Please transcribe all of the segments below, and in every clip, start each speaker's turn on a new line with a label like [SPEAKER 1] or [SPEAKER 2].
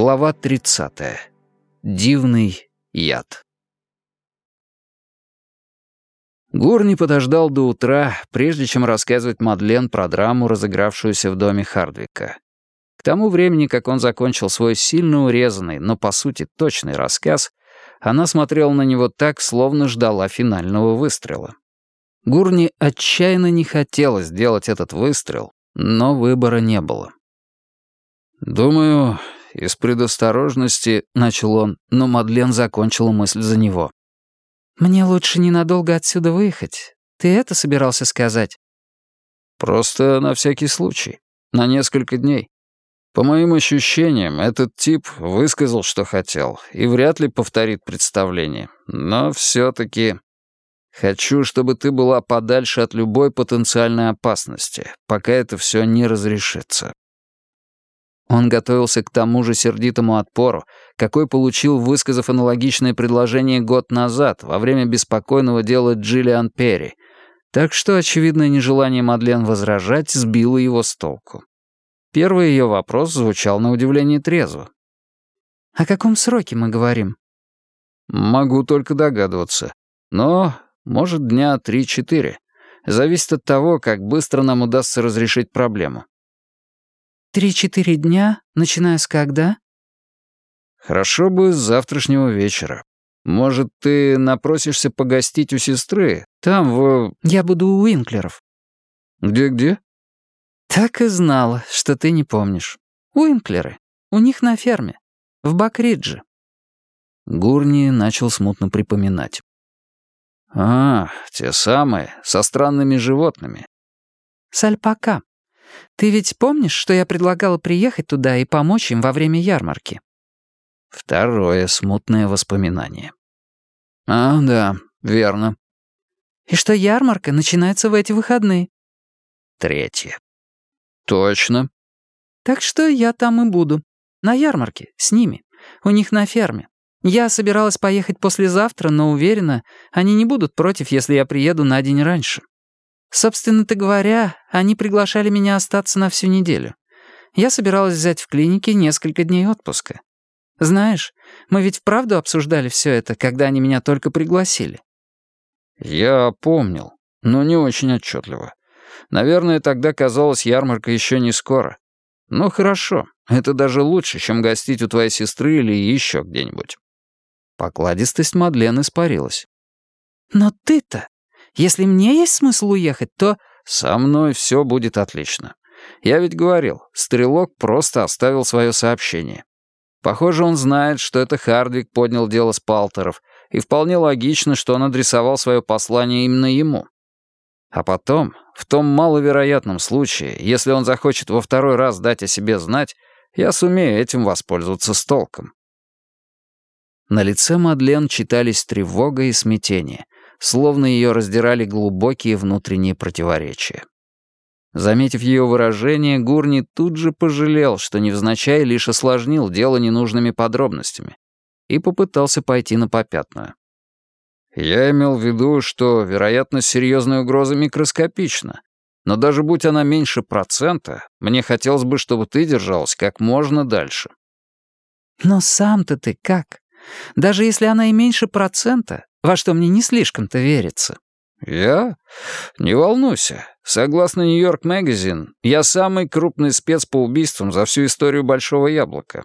[SPEAKER 1] Глава 30. Дивный яд. Гурни подождал до утра, прежде чем рассказывать Мадлен про драму, разыгравшуюся в доме Хардвика. К тому времени, как он закончил свой сильно урезанный, но по сути точный рассказ, она смотрела на него так, словно ждала финального выстрела. Гурни отчаянно не хотелось сделать этот выстрел, но выбора не было. «Думаю, из предосторожности», — начал он, но Мадлен закончила мысль за него.
[SPEAKER 2] «Мне лучше ненадолго отсюда выехать. Ты это собирался сказать?»
[SPEAKER 1] «Просто на всякий случай. На несколько дней. По моим ощущениям, этот тип высказал, что хотел, и вряд ли повторит представление. Но все-таки хочу, чтобы ты была подальше от любой потенциальной опасности, пока это все не разрешится. Он готовился к тому же сердитому отпору, какой получил, высказав аналогичное предложение год назад, во время беспокойного дела Джиллиан Перри. Так что очевидное нежелание Мадлен возражать сбило его с толку. Первый ее вопрос звучал на удивление трезво.
[SPEAKER 2] «О каком сроке мы говорим?»
[SPEAKER 1] «Могу только догадываться. Но, может, дня три-четыре. Зависит от того, как быстро нам удастся разрешить проблему.
[SPEAKER 2] Три-четыре дня, начиная с когда?
[SPEAKER 1] Хорошо бы с завтрашнего вечера. Может, ты напросишься погостить у сестры? Там, в...
[SPEAKER 2] Я буду у Уинклеров.
[SPEAKER 1] Где-где?
[SPEAKER 2] Так и знала, что ты не помнишь. Уинклеры. У них на ферме. В Бакридже.
[SPEAKER 1] Гурни начал смутно припоминать. «А, те самые, со странными животными».
[SPEAKER 2] «С альпака. Ты ведь помнишь, что я предлагала приехать туда и помочь им во время ярмарки?»
[SPEAKER 1] Второе смутное воспоминание. «А, да, верно».
[SPEAKER 2] «И что ярмарка начинается в эти выходные?»
[SPEAKER 1] Третье. «Точно».
[SPEAKER 2] «Так что я там и буду. На ярмарке, с ними. У них на ферме. Я собиралась поехать послезавтра, но уверена, они не будут против, если я приеду на день раньше. Собственно-то говоря, они приглашали меня остаться на всю неделю. Я собиралась взять в клинике несколько дней отпуска. Знаешь, мы ведь вправду обсуждали все это, когда они меня только пригласили.
[SPEAKER 1] Я помнил, но не очень отчетливо. Наверное, тогда казалось, ярмарка еще не скоро. Ну хорошо, это даже лучше, чем гостить у твоей сестры или еще где-нибудь. Покладистость Мадлен испарилась.
[SPEAKER 2] «Но ты-то если мне есть смысл уехать, то...»
[SPEAKER 1] «Со мной все будет отлично. Я ведь говорил, Стрелок просто оставил свое сообщение. Похоже, он знает, что это Хардвик поднял дело с Палтеров, и вполне логично, что он адресовал свое послание именно ему. А потом, в том маловероятном случае, если он захочет во второй раз дать о себе знать, я сумею этим воспользоваться с толком. На лице Мадлен читались тревога и смятение — словно ее раздирали глубокие внутренние противоречия. Заметив ее выражение, Гурни тут же пожалел, что невзначай лишь осложнил дело ненужными подробностями, и попытался пойти на попятную. «Я имел в виду, что вероятность серьезной угрозы микроскопична, но даже будь она меньше процента, мне хотелось бы, чтобы ты держалась как можно дальше».
[SPEAKER 2] «Но сам-то ты как? Даже если она и меньше процента, во что мне не слишком-то верится».
[SPEAKER 1] «Я? Не волнуйся. Согласно Нью-Йорк Магазин, я самый крупный спец по убийствам за всю историю Большого Яблока».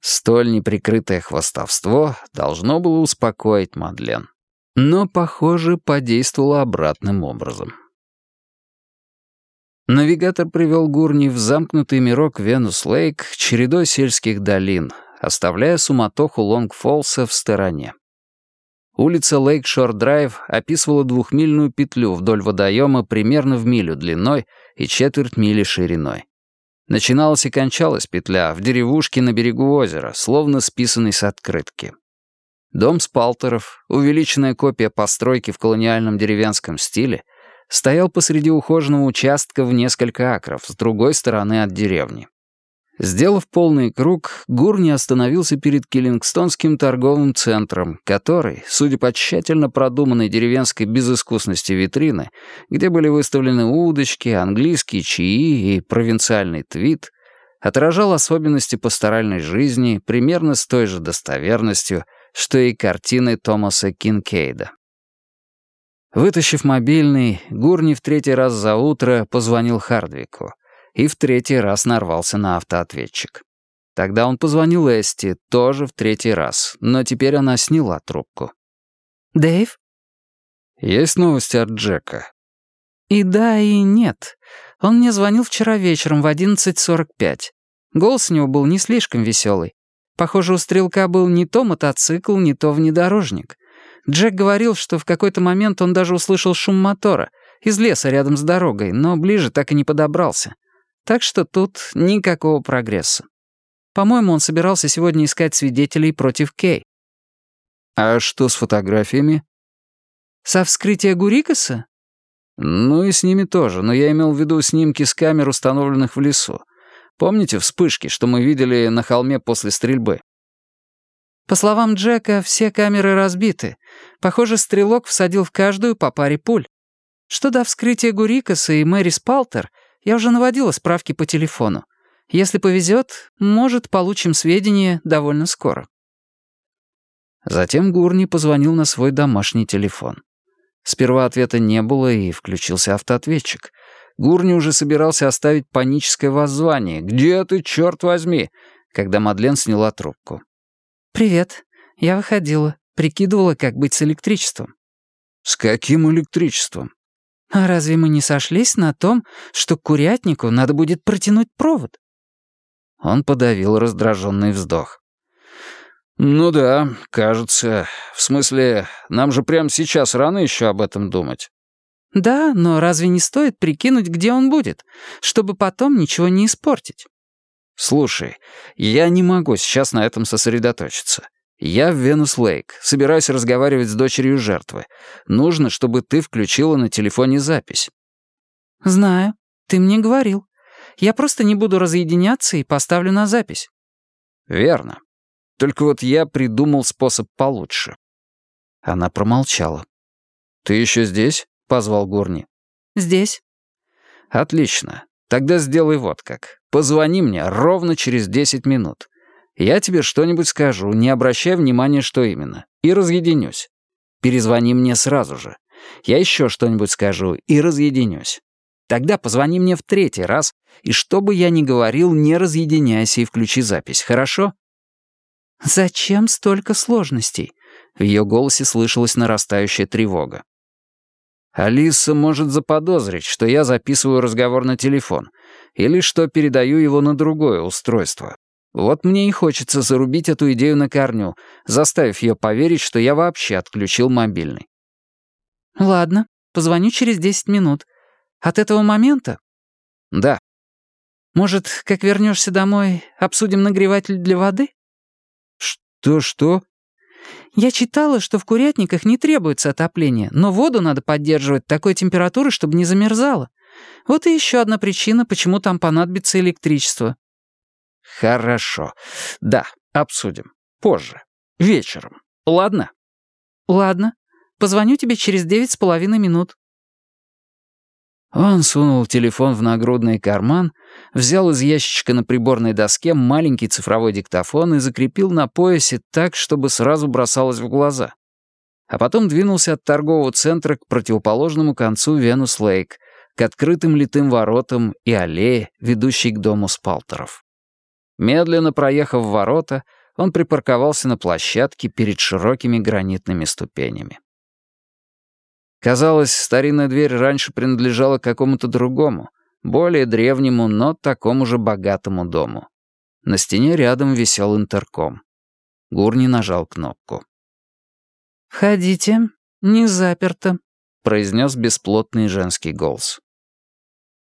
[SPEAKER 1] Столь неприкрытое хвастовство должно было успокоить Мадлен. Но, похоже, подействовало обратным образом. Навигатор привел Гурни в замкнутый мирок Венус-Лейк чередой сельских долин, оставляя суматоху Лонг-Фолса в стороне. Улица Лейкшор-Драйв описывала двухмильную петлю вдоль водоема примерно в милю длиной и четверть мили шириной. Начиналась и кончалась петля в деревушке на берегу озера, словно списанной с открытки. Дом Спалтеров, увеличенная копия постройки в колониальном деревенском стиле, стоял посреди ухоженного участка в несколько акров с другой стороны от деревни. Сделав полный круг, Гурни остановился перед Киллингстонским торговым центром, который, судя по тщательно продуманной деревенской безыскусности витрины, где были выставлены удочки, английские чаи и провинциальный твит, отражал особенности пасторальной жизни примерно с той же достоверностью, что и картины Томаса Кинкейда. Вытащив мобильный, Гурни в третий раз за утро позвонил Хардвику и в третий раз нарвался на автоответчик. Тогда он позвонил Эсти, тоже в третий раз, но теперь она сняла трубку.
[SPEAKER 2] «Дэйв?»
[SPEAKER 1] «Есть новости от Джека?»
[SPEAKER 2] «И да, и нет. Он мне звонил вчера вечером в 11.45. Голос у него был не слишком веселый. Похоже, у стрелка был не то мотоцикл, не то внедорожник. Джек говорил, что в какой-то момент он даже услышал шум мотора из леса рядом с дорогой, но ближе так и не подобрался. Так что тут никакого прогресса. По-моему, он собирался сегодня искать свидетелей против Кей.
[SPEAKER 1] А что с фотографиями?
[SPEAKER 2] Со вскрытия Гурикаса?
[SPEAKER 1] Ну и с ними тоже, но я имел в виду снимки с камер, установленных в лесу. Помните вспышки, что мы видели на холме после стрельбы?
[SPEAKER 2] По словам Джека, все камеры разбиты. Похоже, стрелок всадил в каждую по паре пуль. Что до вскрытия Гурикаса и Мэри Спалтер, я уже наводила справки по телефону. Если повезет, может, получим сведения довольно скоро.
[SPEAKER 1] Затем Гурни позвонил на свой домашний телефон. Сперва ответа не было, и включился автоответчик. Гурни уже собирался оставить паническое воззвание «Где ты, черт возьми?», когда Мадлен сняла трубку.
[SPEAKER 2] «Привет. Я выходила. Прикидывала, как быть с электричеством».
[SPEAKER 1] «С каким электричеством?»
[SPEAKER 2] «А разве мы не сошлись на том, что курятнику надо будет протянуть провод?»
[SPEAKER 1] Он подавил раздраженный вздох. «Ну да, кажется. В смысле, нам же прямо сейчас рано еще об этом думать».
[SPEAKER 2] «Да, но разве не стоит прикинуть, где он будет, чтобы потом ничего не испортить?»
[SPEAKER 1] «Слушай, я не могу сейчас на этом сосредоточиться. Я в Венус-Лейк, собираюсь разговаривать с дочерью жертвы. Нужно, чтобы ты включила на телефоне запись».
[SPEAKER 2] «Знаю, ты мне говорил. Я просто не буду разъединяться и поставлю на запись».
[SPEAKER 1] «Верно. Только вот я придумал способ получше». Она промолчала. «Ты еще здесь?» — позвал Гурни.
[SPEAKER 2] «Здесь».
[SPEAKER 1] «Отлично. Тогда сделай вот как. Позвони мне ровно через десять минут. Я тебе что-нибудь скажу, не обращай внимания, что именно, и разъединюсь. Перезвони мне сразу же. Я еще что-нибудь скажу и разъединюсь. Тогда позвони мне в третий раз, и что бы я ни говорил, не разъединяйся и включи запись, хорошо?»
[SPEAKER 2] «Зачем столько сложностей?»
[SPEAKER 1] В ее голосе слышалась нарастающая тревога. Алиса может заподозрить, что я записываю разговор на телефон, или что передаю его на другое устройство. Вот мне и хочется зарубить эту идею на корню, заставив ее поверить, что я вообще отключил мобильный.
[SPEAKER 2] «Ладно, позвоню через десять минут. От этого момента?»
[SPEAKER 1] «Да».
[SPEAKER 2] «Может, как вернешься домой, обсудим нагреватель для воды?»
[SPEAKER 1] «Что-что?»
[SPEAKER 2] «Я читала, что в курятниках не требуется отопление, но воду надо поддерживать такой температуры, чтобы не замерзала. Вот и еще одна причина, почему там понадобится электричество».
[SPEAKER 1] «Хорошо. Да, обсудим. Позже. Вечером. Ладно?»
[SPEAKER 2] «Ладно. Позвоню тебе через девять с половиной минут».
[SPEAKER 1] Он сунул телефон в нагрудный карман, взял из ящичка на приборной доске маленький цифровой диктофон и закрепил на поясе так, чтобы сразу бросалось в глаза. А потом двинулся от торгового центра к противоположному концу Венус-Лейк, к открытым литым воротам и аллее, ведущей к дому Спалтеров. Медленно проехав ворота, он припарковался на площадке перед широкими гранитными ступенями. Казалось, старинная дверь раньше принадлежала какому-то другому, более древнему, но такому же богатому дому. На стене рядом висел интерком. Гурни нажал кнопку.
[SPEAKER 2] «Входите, не заперто», —
[SPEAKER 1] произнес бесплотный женский голос.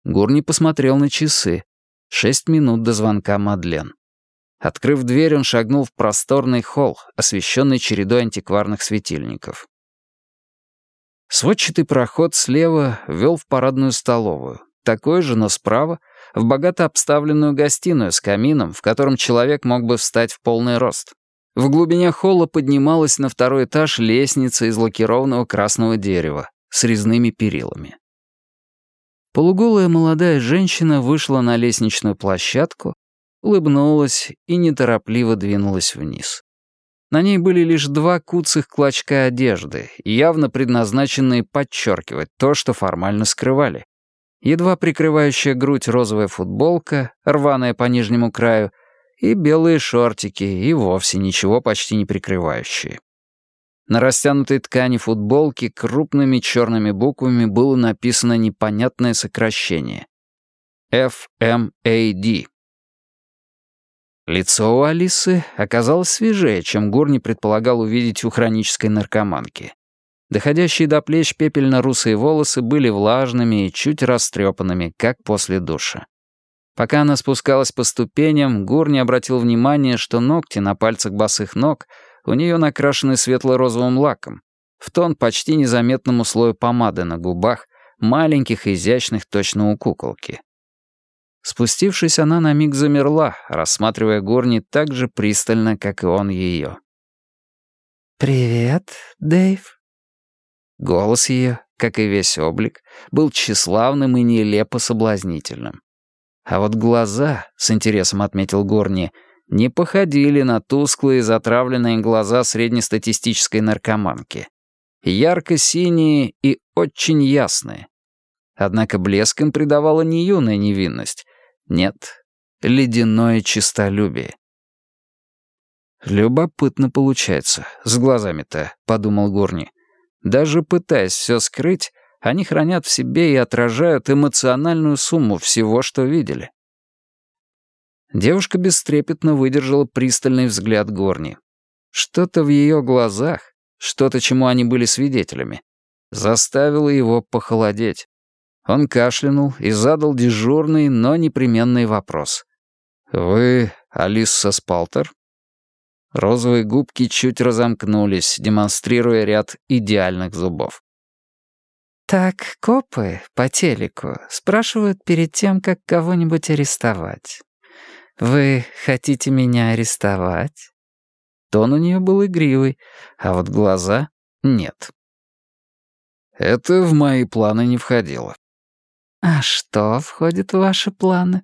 [SPEAKER 1] Гурни посмотрел на часы. Шесть минут до звонка Мадлен. Открыв дверь, он шагнул в просторный холл, освещенный чередой антикварных светильников. Сводчатый проход слева вел в парадную столовую. Такой же, но справа, в богато обставленную гостиную с камином, в котором человек мог бы встать в полный рост. В глубине холла поднималась на второй этаж лестница из лакированного красного дерева с резными перилами. Полуголая молодая женщина вышла на лестничную площадку улыбнулась и неторопливо двинулась вниз. На ней были лишь два куцых клочка одежды, явно предназначенные подчеркивать то, что формально скрывали. Едва прикрывающая грудь розовая футболка, рваная по нижнему краю, и белые шортики, и вовсе ничего почти не прикрывающие. На растянутой ткани футболки крупными черными буквами было написано непонятное сокращение. FMAD. Лицо у Алисы оказалось свежее, чем Гурни предполагал увидеть у хронической наркоманки. Доходящие до плеч пепельно-русые волосы были влажными и чуть растрепанными, как после душа. Пока она спускалась по ступеням, Гурни обратил внимание, что ногти на пальцах босых ног у нее накрашены светло-розовым лаком, в тон почти незаметному слою помады на губах, маленьких и изящных точно у куколки. Спустившись, она на миг замерла, рассматривая Горни так же пристально, как и он ее.
[SPEAKER 2] «Привет, Дэйв».
[SPEAKER 1] Голос ее, как и весь облик, был тщеславным и нелепо соблазнительным. А вот глаза, с интересом отметил Горни, не походили на тусклые затравленные глаза среднестатистической наркоманки. Ярко-синие и очень ясные. Однако блеском придавала не юная невинность, нет, ледяное чистолюбие. «Любопытно получается, с глазами-то», — подумал Горни. «Даже пытаясь все скрыть, они хранят в себе и отражают эмоциональную сумму всего, что видели». Девушка бестрепетно выдержала пристальный взгляд Горни. Что-то в ее глазах, что-то, чему они были свидетелями, заставило его похолодеть. Он кашлянул и задал дежурный, но непременный вопрос. «Вы Алиса Спалтер?» Розовые губки чуть разомкнулись, демонстрируя ряд идеальных зубов.
[SPEAKER 2] «Так копы по телеку спрашивают перед тем, как кого-нибудь арестовать. Вы хотите меня арестовать?»
[SPEAKER 1] Тон у нее был игривый, а вот глаза — нет. Это в мои планы не входило.
[SPEAKER 2] «А что входит в ваши планы?»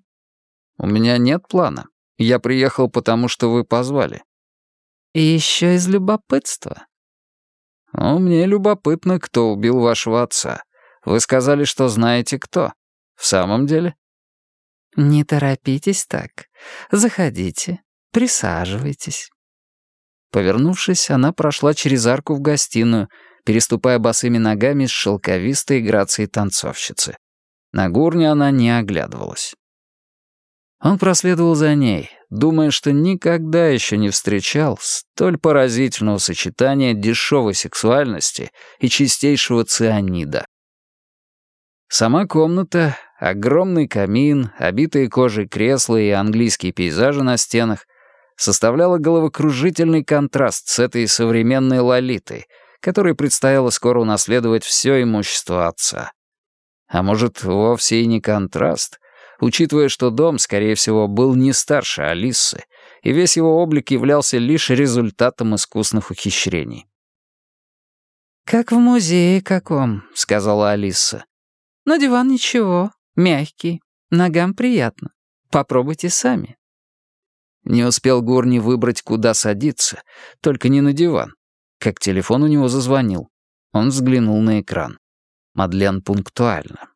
[SPEAKER 1] «У меня нет плана. Я приехал потому, что вы позвали».
[SPEAKER 2] «И еще из любопытства?»
[SPEAKER 1] «Ну, мне любопытно, кто убил вашего отца. Вы сказали, что знаете, кто. В самом деле?»
[SPEAKER 2] «Не торопитесь так. Заходите, присаживайтесь».
[SPEAKER 1] Повернувшись, она прошла через арку в гостиную, переступая босыми ногами с шелковистой грацией танцовщицы. На гурне она не оглядывалась. Он проследовал за ней, думая, что никогда еще не встречал столь поразительного сочетания дешевой сексуальности и чистейшего цианида. Сама комната, огромный камин, обитые кожей кресла и английские пейзажи на стенах составляла головокружительный контраст с этой современной лолитой, которой предстояло скоро унаследовать все имущество отца. А может, вовсе и не контраст, учитывая, что дом, скорее всего, был не старше Алисы, и весь его облик являлся лишь результатом искусных ухищрений.
[SPEAKER 2] «Как в музее каком», — сказала Алиса. «Но диван ничего, мягкий, ногам приятно. Попробуйте сами».
[SPEAKER 1] Не успел Горни выбрать, куда садиться, только не на диван, как телефон у него зазвонил. Он взглянул на экран. Мадлен пунктуально.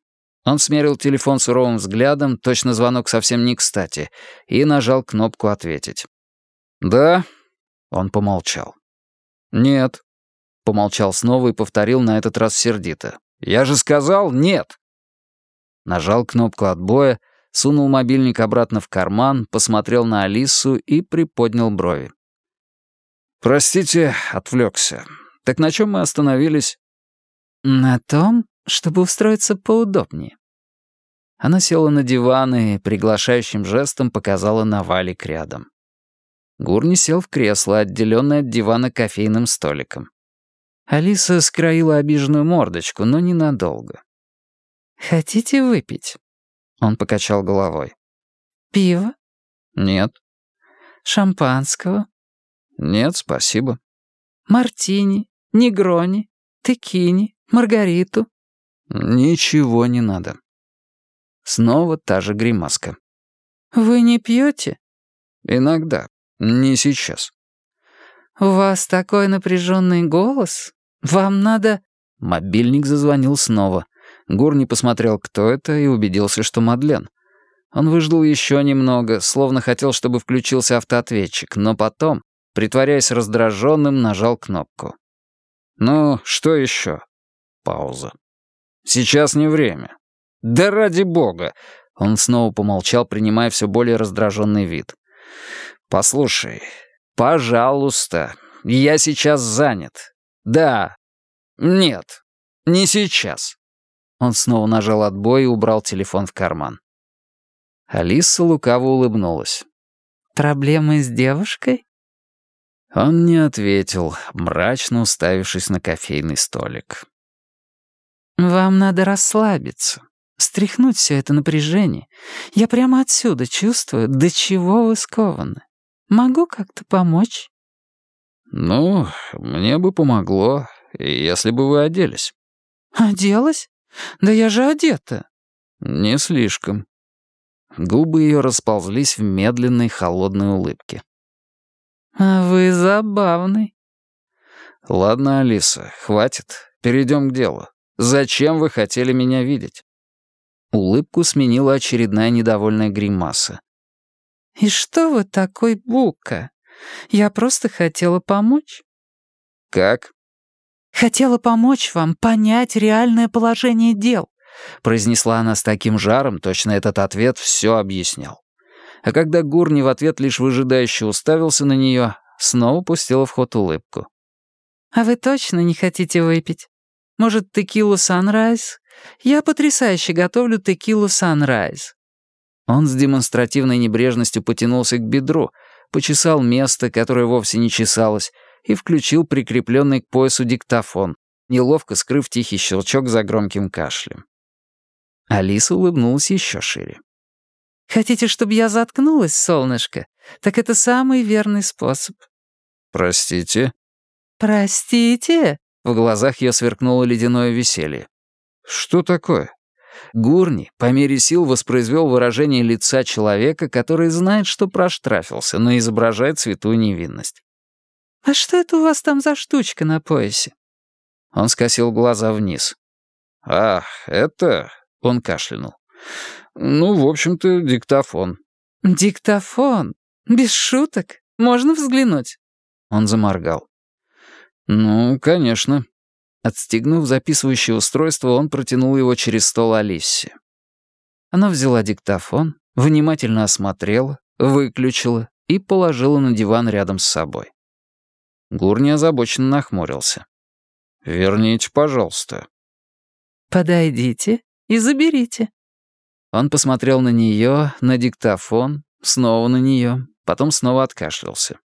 [SPEAKER 1] Он смерил телефон суровым взглядом, точно звонок совсем не кстати, и нажал кнопку «Ответить». «Да?» — он помолчал. «Нет». Помолчал снова и повторил на этот раз сердито. «Я же сказал нет!» Нажал кнопку отбоя, сунул мобильник обратно в карман, посмотрел на Алису и приподнял брови. «Простите, отвлекся. Так на чем мы остановились?»
[SPEAKER 2] «На том, чтобы устроиться поудобнее».
[SPEAKER 1] Она села на диван и приглашающим жестом показала на валик рядом. Гурни сел в кресло, отделенное от дивана кофейным столиком. Алиса скроила обиженную мордочку, но ненадолго.
[SPEAKER 2] «Хотите выпить?»
[SPEAKER 1] Он покачал головой.
[SPEAKER 2] «Пиво?»
[SPEAKER 1] «Нет».
[SPEAKER 2] «Шампанского?»
[SPEAKER 1] «Нет, спасибо».
[SPEAKER 2] «Мартини? Негрони? Текини? Маргариту?»
[SPEAKER 1] «Ничего не надо». Снова та же гримаска.
[SPEAKER 2] «Вы не пьете?»
[SPEAKER 1] Иногда. Не сейчас.
[SPEAKER 2] «У вас такой напряженный голос? Вам надо...»
[SPEAKER 1] Мобильник зазвонил снова. Гурни посмотрел, кто это, и убедился, что Мадлен. Он выждал еще немного, словно хотел, чтобы включился автоответчик, но потом, притворяясь раздраженным, нажал кнопку. «Ну, что еще?» Пауза. «Сейчас не время». «Да ради бога!» Он снова помолчал, принимая все более раздраженный вид. «Послушай, пожалуйста, я сейчас занят. Да. Нет, не сейчас». Он снова нажал отбой и убрал телефон в карман. Алиса лукаво улыбнулась.
[SPEAKER 2] «Проблемы с девушкой?»
[SPEAKER 1] Он не ответил, мрачно уставившись на кофейный столик.
[SPEAKER 2] «Вам надо расслабиться, стряхнуть все это напряжение. Я прямо отсюда чувствую, до чего вы скованы. Могу как-то помочь?»
[SPEAKER 1] «Ну, мне бы помогло, если бы вы оделись».
[SPEAKER 2] «Оделась? Да я же одета».
[SPEAKER 1] «Не слишком». Губы ее расползлись в медленной холодной улыбке.
[SPEAKER 2] «А вы забавный».
[SPEAKER 1] «Ладно, Алиса, хватит. Перейдем к делу. Зачем вы хотели меня видеть?» Улыбку сменила очередная недовольная гримаса.
[SPEAKER 2] «И что вы такой бука? Я просто хотела помочь».
[SPEAKER 1] «Как?»
[SPEAKER 2] «Хотела помочь вам понять реальное положение дел»,
[SPEAKER 1] произнесла она с таким жаром, точно этот ответ все объяснял. А когда Гурни в ответ лишь выжидающе уставился на нее, снова пустила в ход улыбку.
[SPEAKER 2] «А вы точно не хотите выпить? Может, текилу Санрайз? Я потрясающе готовлю текилу Санрайз».
[SPEAKER 1] Он с демонстративной небрежностью потянулся к бедру, почесал место, которое вовсе не чесалось, и включил прикрепленный к поясу диктофон, неловко скрыв тихий щелчок за громким кашлем. Алиса улыбнулась еще шире.
[SPEAKER 2] Хотите, чтобы я заткнулась, солнышко? Так это самый верный способ».
[SPEAKER 1] «Простите?»
[SPEAKER 2] «Простите?»
[SPEAKER 1] В глазах ее сверкнуло ледяное веселье. «Что такое?» Гурни по мере сил воспроизвел выражение лица человека, который знает, что проштрафился, но изображает святую невинность.
[SPEAKER 2] «А что это у вас там за штучка на поясе?»
[SPEAKER 1] Он скосил глаза вниз. «Ах, это...» — он кашлянул. «Ну, в общем-то, диктофон».
[SPEAKER 2] «Диктофон? Без шуток? Можно взглянуть?»
[SPEAKER 1] Он заморгал. «Ну, конечно». Отстегнув записывающее устройство, он протянул его через стол Алисе. Она взяла диктофон, внимательно осмотрела, выключила и положила на диван рядом с собой. Гурни озабоченно нахмурился. «Верните, пожалуйста».
[SPEAKER 2] «Подойдите и заберите».
[SPEAKER 1] Он посмотрел на нее, на диктофон, снова на нее, потом снова откашлялся.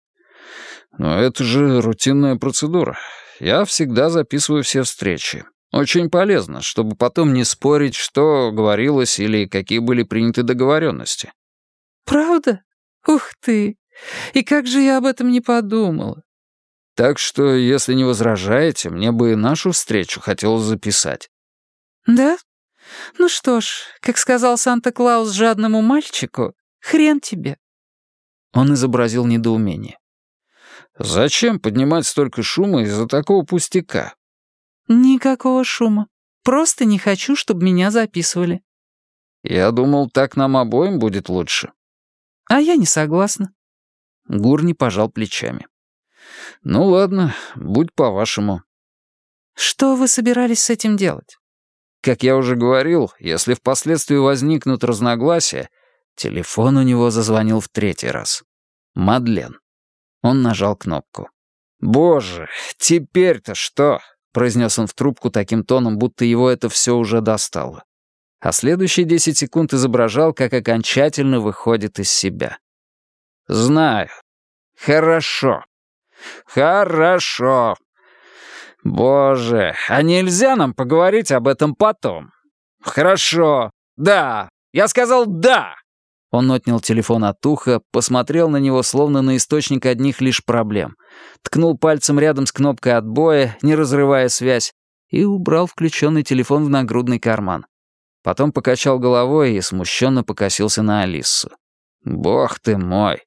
[SPEAKER 1] «Но это же рутинная процедура. Я всегда записываю все встречи. Очень полезно, чтобы потом не спорить, что говорилось или какие были приняты договоренности».
[SPEAKER 2] «Правда? Ух ты! И как же я об этом не подумала!»
[SPEAKER 1] «Так что, если не возражаете, мне бы нашу встречу хотелось записать».
[SPEAKER 2] «Да? Ну что ж, как сказал Санта-Клаус жадному мальчику, хрен тебе».
[SPEAKER 1] Он изобразил недоумение. «Зачем поднимать столько шума из-за такого пустяка?»
[SPEAKER 2] «Никакого шума. Просто не хочу, чтобы меня записывали».
[SPEAKER 1] «Я думал, так нам обоим будет лучше».
[SPEAKER 2] «А я не согласна».
[SPEAKER 1] Гурни пожал плечами. «Ну ладно, будь по-вашему».
[SPEAKER 2] «Что вы собирались с этим делать?»
[SPEAKER 1] Как я уже говорил, если впоследствии возникнут разногласия, телефон у него зазвонил в третий раз. Мадлен. Он нажал кнопку. «Боже, теперь-то что?» — произнес он в трубку таким тоном, будто его это все уже достало. А следующие десять секунд изображал, как окончательно выходит из себя. «Знаю. Хорошо. Хорошо. «Боже, а нельзя нам поговорить об этом потом?» «Хорошо. Да. Я сказал «да». Он отнял телефон от уха, посмотрел на него словно на источник одних лишь проблем, ткнул пальцем рядом с кнопкой отбоя, не разрывая связь, и убрал включенный телефон в нагрудный карман. Потом покачал головой и смущенно покосился на Алису. «Бог ты мой!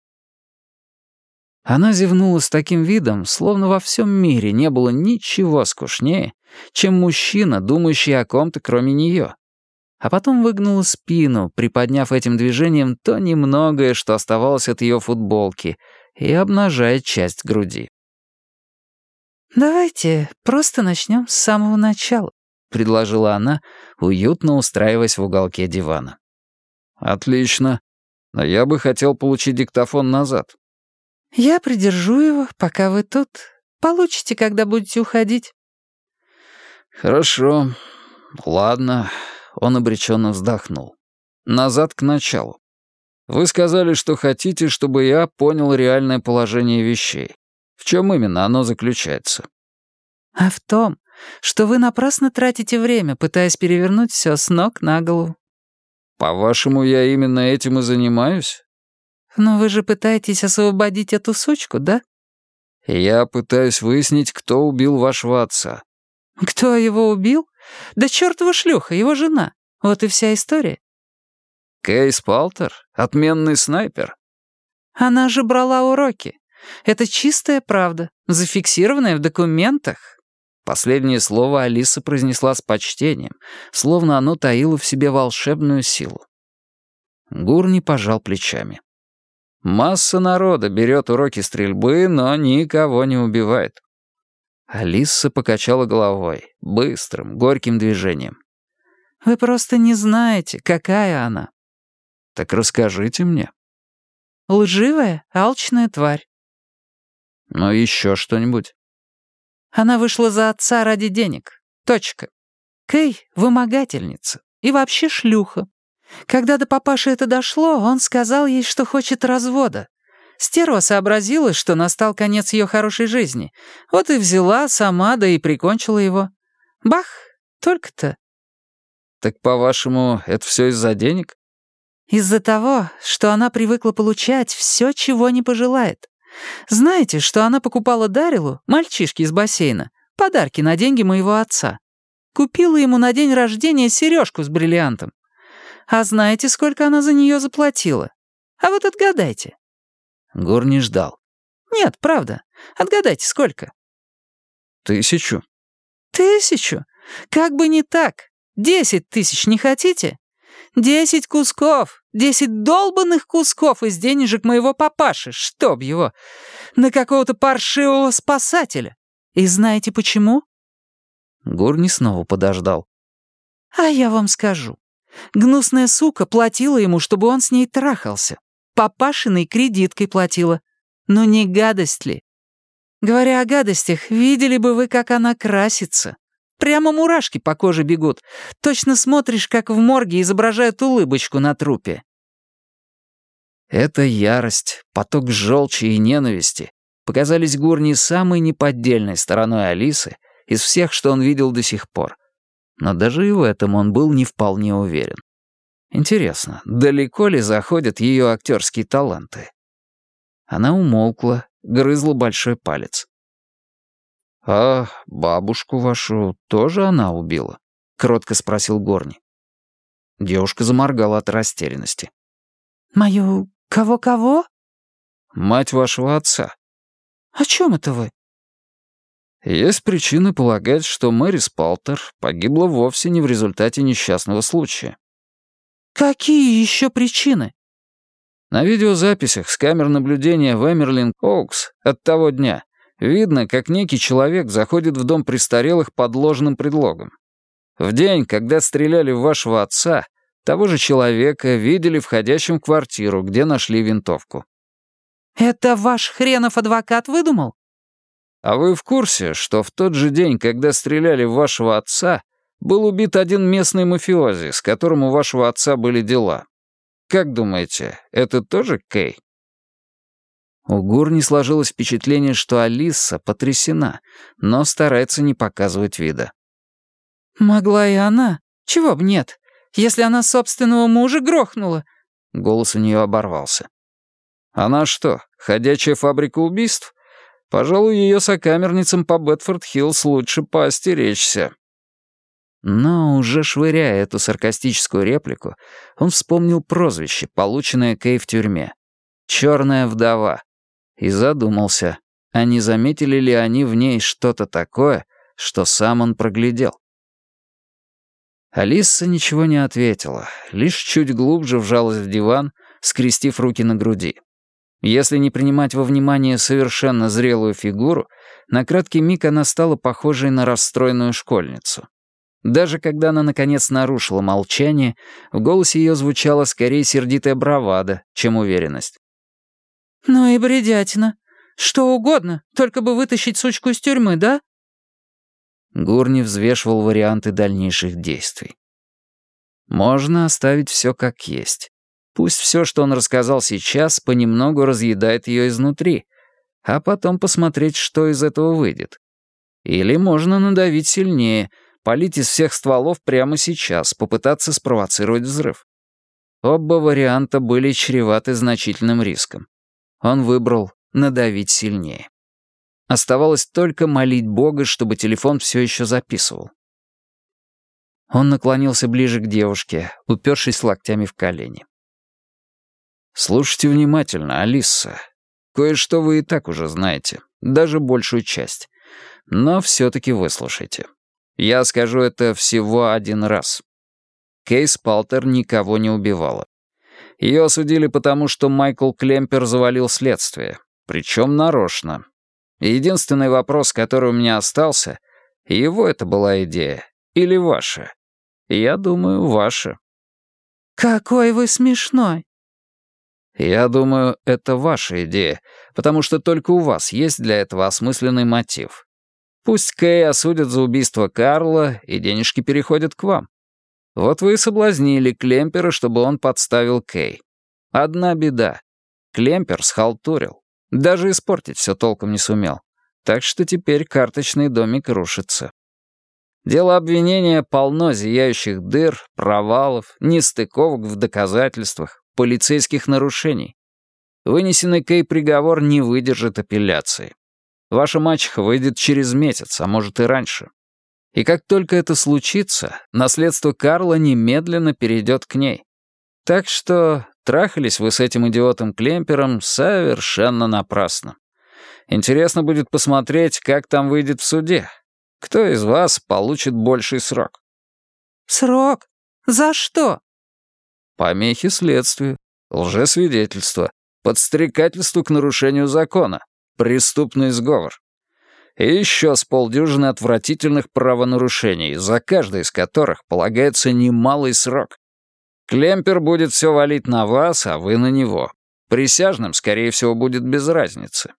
[SPEAKER 1] Она зевнула с таким видом, словно во всем мире не было ничего скучнее, чем мужчина, думающий о ком-то кроме нее. А потом выгнула спину, приподняв этим движением то немногое, что оставалось от ее футболки, и обнажая часть груди.
[SPEAKER 2] «Давайте просто начнем с самого начала», — предложила она, уютно устраиваясь в уголке дивана.
[SPEAKER 1] «Отлично. Но я бы хотел получить диктофон назад».
[SPEAKER 2] «Я придержу его, пока вы тут. Получите, когда будете уходить».
[SPEAKER 1] «Хорошо. Ладно». Он обреченно вздохнул. «Назад к началу. Вы сказали, что хотите, чтобы я понял реальное положение вещей. В чем именно оно заключается?»
[SPEAKER 2] «А в том, что вы напрасно тратите время, пытаясь перевернуть все с ног на голову».
[SPEAKER 1] «По-вашему, я именно этим и занимаюсь?»
[SPEAKER 2] «Но вы же пытаетесь освободить эту сучку, да?»
[SPEAKER 1] «Я пытаюсь выяснить, кто убил вашего отца».
[SPEAKER 2] «Кто его убил? Да чертова шлюха, его жена. Вот и вся история».
[SPEAKER 1] «Кейс Палтер? Отменный снайпер?»
[SPEAKER 2] «Она же брала уроки. Это чистая правда, зафиксированная в документах».
[SPEAKER 1] Последнее слово Алиса произнесла с почтением, словно оно таило в себе волшебную силу. Гурни пожал плечами. Масса народа берет уроки стрельбы, но никого не убивает. Алиса покачала головой, быстрым, горьким движением.
[SPEAKER 2] «Вы просто не знаете, какая она».
[SPEAKER 1] «Так расскажите мне».
[SPEAKER 2] «Лживая, алчная тварь».
[SPEAKER 1] «Ну еще что-нибудь».
[SPEAKER 2] «Она вышла за отца ради денег. Точка. Кей — вымогательница. И вообще шлюха. Когда до папаши это дошло, он сказал ей, что хочет развода. Стерва сообразила, что настал конец ее хорошей жизни. Вот и взяла сама, да и прикончила его. Бах! Только-то.
[SPEAKER 1] Так, по-вашему, это все из-за денег?
[SPEAKER 2] Из-за того, что она привыкла получать все, чего не пожелает. Знаете, что она покупала Дарилу, мальчишке из бассейна, подарки на деньги моего отца. Купила ему на день рождения сережку с бриллиантом. А знаете, сколько она за нее заплатила? А вот отгадайте.
[SPEAKER 1] Гор не ждал.
[SPEAKER 2] «Нет, правда. Отгадайте, сколько?»
[SPEAKER 1] «Тысячу».
[SPEAKER 2] «Тысячу? Как бы не так. Десять тысяч не хотите? Десять кусков, десять долбанных кусков из денежек моего папаши, чтоб его, на какого-то паршивого спасателя. И знаете почему?»
[SPEAKER 1] Гурни снова подождал.
[SPEAKER 2] «А я вам скажу. Гнусная сука платила ему, чтобы он с ней трахался. Папашиной кредиткой платила. Ну не гадость ли? Говоря о гадостях, видели бы вы, как она красится. Прямо мурашки по коже бегут. Точно смотришь, как в морге изображают улыбочку на трупе.
[SPEAKER 1] Эта ярость, поток желчи и ненависти показались Гурни самой неподдельной стороной Алисы из всех, что он видел до сих пор. Но даже и в этом он был не вполне уверен. Интересно, далеко ли заходят ее актерские таланты? Она умолкла, грызла большой палец. «А бабушку вашу тоже она убила?» — кротко спросил Горни. Девушка заморгала от растерянности.
[SPEAKER 2] «Мою кого-кого?»
[SPEAKER 1] «Мать вашего отца».
[SPEAKER 2] «О чем это вы?»
[SPEAKER 1] Есть причины полагать, что Мэри Спалтер погибла вовсе не в результате несчастного случая.
[SPEAKER 2] «Какие еще причины?»
[SPEAKER 1] На видеозаписях с камер наблюдения в Эмерлин Оукс от того дня видно, как некий человек заходит в дом престарелых под ложным предлогом. В день, когда стреляли в вашего отца, того же человека видели входящим в квартиру, где нашли винтовку.
[SPEAKER 2] «Это ваш хренов адвокат выдумал?»
[SPEAKER 1] «А вы в курсе, что в тот же день, когда стреляли в вашего отца, был убит один местный мафиози, с которым у вашего отца были дела. Как думаете, это тоже Кей?» У Гурни сложилось впечатление, что Алиса потрясена, но старается не показывать вида.
[SPEAKER 2] «Могла и она. Чего б нет, если она собственного мужа грохнула?»
[SPEAKER 1] Голос у нее оборвался. «Она что, ходячая фабрика убийств? Пожалуй, ее сокамерницам по Бетфорд-Хиллз лучше поостеречься». Но, уже швыряя эту саркастическую реплику, он вспомнил прозвище, полученное Кей в тюрьме. «Черная вдова». и задумался, а не заметили ли они в ней что-то такое, что сам он проглядел. Алиса ничего не ответила, лишь чуть глубже вжалась в диван, скрестив руки на груди. Если не принимать во внимание совершенно зрелую фигуру, на краткий миг она стала похожей на расстроенную школьницу. Даже когда она, наконец, нарушила молчание, в голосе ее звучала скорее сердитая бравада, чем уверенность.
[SPEAKER 2] «Ну и бредятина. Что угодно, только бы вытащить сучку из тюрьмы, да?»
[SPEAKER 1] Гурни взвешивал варианты дальнейших действий. Можно оставить все как есть. Пусть все, что он рассказал сейчас, понемногу разъедает ее изнутри, а потом посмотреть, что из этого выйдет. Или можно надавить сильнее, полить из всех стволов прямо сейчас, попытаться спровоцировать взрыв. Оба варианта были чреваты значительным риском. Он выбрал надавить сильнее. Оставалось только молить Бога, чтобы телефон все еще записывал. Он наклонился ближе к девушке, упершись локтями в колени. «Слушайте внимательно, Алиса. Кое-что вы и так уже знаете, даже большую часть. Но все-таки выслушайте. Я скажу это всего один раз. Кейс Палтер никого не убивала. Ее осудили потому, что Майкл Клемпер завалил следствие, причем нарочно, Единственный вопрос, который у меня остался, его это была идея или ваша? Я думаю, ваша.
[SPEAKER 2] «Какой вы смешной!»
[SPEAKER 1] «Я думаю, это ваша идея, потому что только у вас есть для этого осмысленный мотив. Пусть Кэй осудят за убийство Карла, и денежки переходят к вам. Вот вы и соблазнили Клемпера, чтобы он подставил Кэй. Одна беда. Клемпер схалтурил. Даже испортить все толком не сумел. Так что теперь карточный домик рушится. Дело обвинения полно зияющих дыр, провалов, нестыковок в доказательствах, полицейских нарушений. Вынесенный Кей приговор не выдержит апелляции. Ваша мачеха выйдет через месяц, а может и раньше. И как только это случится, наследство Карла немедленно перейдет к ней. Так что Трахались вы с этим идиотом Клемпером совершенно напрасно. Интересно будет посмотреть, как там выйдет в суде. Кто из вас получит больший срок?
[SPEAKER 2] Срок? За что?
[SPEAKER 1] Помехи следствию, лжесвидетельство, подстрекательство к нарушению закона, преступный сговор. И еще с полдюжины отвратительных правонарушений, за каждое из которых полагается немалый срок. Клемпер будет все валить на вас, а вы на него. Присяжным, скорее всего, будет без разницы».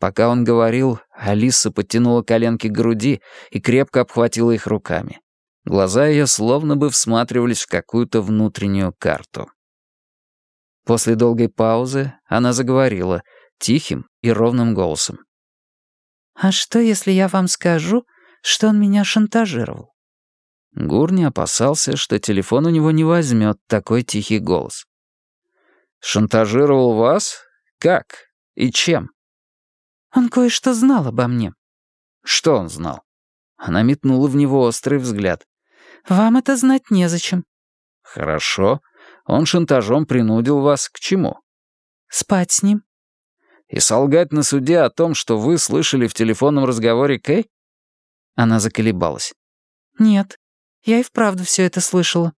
[SPEAKER 1] Пока он говорил, Алиса подтянула коленки к груди и крепко обхватила их руками. Глаза ее словно бы всматривались в какую-то внутреннюю карту. После долгой паузы она заговорила тихим и ровным голосом.
[SPEAKER 2] «А что, если я вам скажу, что он меня шантажировал?
[SPEAKER 1] Гурни опасался, что телефон у него не возьмет такой тихий голос. «Шантажировал вас? Как? И чем?»
[SPEAKER 2] «Он кое-что знал обо мне».
[SPEAKER 1] «Что он знал?» Она метнула в него острый взгляд.
[SPEAKER 2] «Вам это знать незачем».
[SPEAKER 1] «Хорошо. Он шантажом принудил вас к чему?»
[SPEAKER 2] «Спать с ним».
[SPEAKER 1] «И солгать на суде о том, что вы слышали в телефонном разговоре Кэй?» Она заколебалась.
[SPEAKER 2] «Нет, я и вправду все это слышала».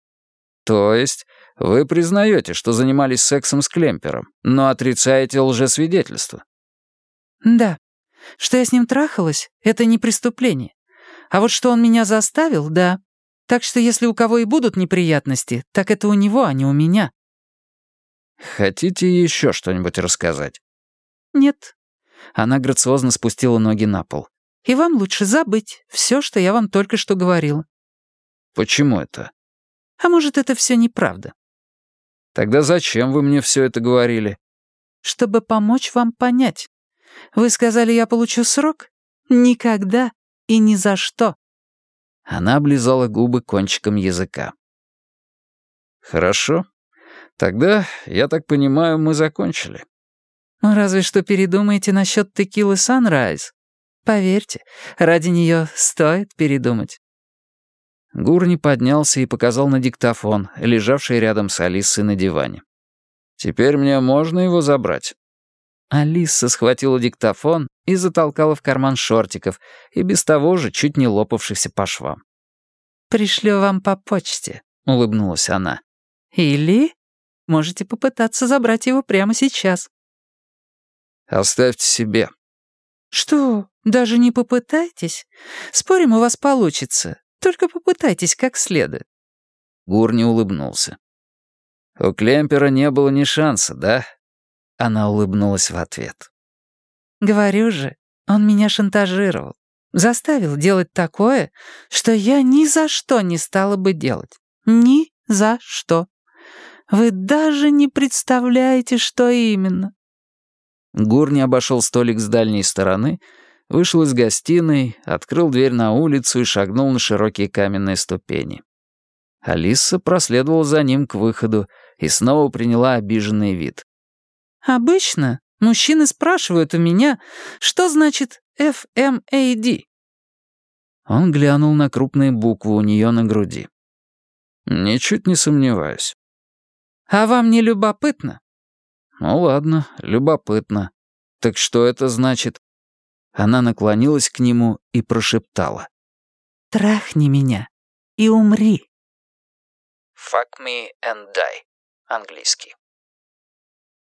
[SPEAKER 1] «То есть вы признаете, что занимались сексом с Клемпером, но отрицаете лжесвидетельство?»
[SPEAKER 2] «Да. Что я с ним трахалась, это не преступление. А вот что он меня заставил, да. Так что если у кого и будут неприятности, так это у него, а не у меня».
[SPEAKER 1] «Хотите еще что-нибудь рассказать?»
[SPEAKER 2] «Нет».
[SPEAKER 1] Она грациозно спустила ноги на пол.
[SPEAKER 2] «И вам лучше забыть все, что я вам только что говорила.
[SPEAKER 1] Почему это?
[SPEAKER 2] А может, это все неправда?
[SPEAKER 1] Тогда зачем вы мне все это говорили?
[SPEAKER 2] Чтобы помочь вам понять. Вы сказали, я получу срок? Никогда и ни за что.
[SPEAKER 1] Она облизала губы кончиком языка. Хорошо. Тогда, я так понимаю, мы закончили.
[SPEAKER 2] Разве что передумаете насчет текилы Санрайз. Поверьте, ради нее стоит передумать.
[SPEAKER 1] Гурни поднялся и показал на диктофон, лежавший рядом с Алисой на диване. «Теперь мне можно его забрать?» Алиса схватила диктофон и затолкала в карман шортиков, и без того же чуть не лопавшихся по швам.
[SPEAKER 2] «Пришлю вам по почте», — улыбнулась она. «Или можете попытаться забрать его прямо сейчас».
[SPEAKER 1] «Оставьте себе».
[SPEAKER 2] «Что, даже не попытайтесь? Спорим, у вас получится. Только попытайтесь как следует».
[SPEAKER 1] Гурни улыбнулся. «У Клемпера не было ни шанса, да?» Она улыбнулась в ответ.
[SPEAKER 2] «Говорю же, он меня шантажировал. Заставил делать такое, что я ни за что не стала бы делать. Ни за что. Вы даже не представляете, что именно».
[SPEAKER 1] Гурни обошел столик с дальней стороны, вышел из гостиной, открыл дверь на улицу и шагнул на широкие каменные ступени. Алиса проследовала за ним к выходу и снова приняла обиженный вид.
[SPEAKER 2] Обычно мужчины спрашивают у меня, что значит FMAD.
[SPEAKER 1] Он глянул на крупные буквы у нее на груди. «Ничуть не сомневаюсь».
[SPEAKER 2] «А вам не любопытно?»
[SPEAKER 1] «Ну ладно, любопытно. Так что это значит?» Она наклонилась к нему и прошептала.
[SPEAKER 2] «Трахни меня и умри».
[SPEAKER 1] «Fuck me and die» английский.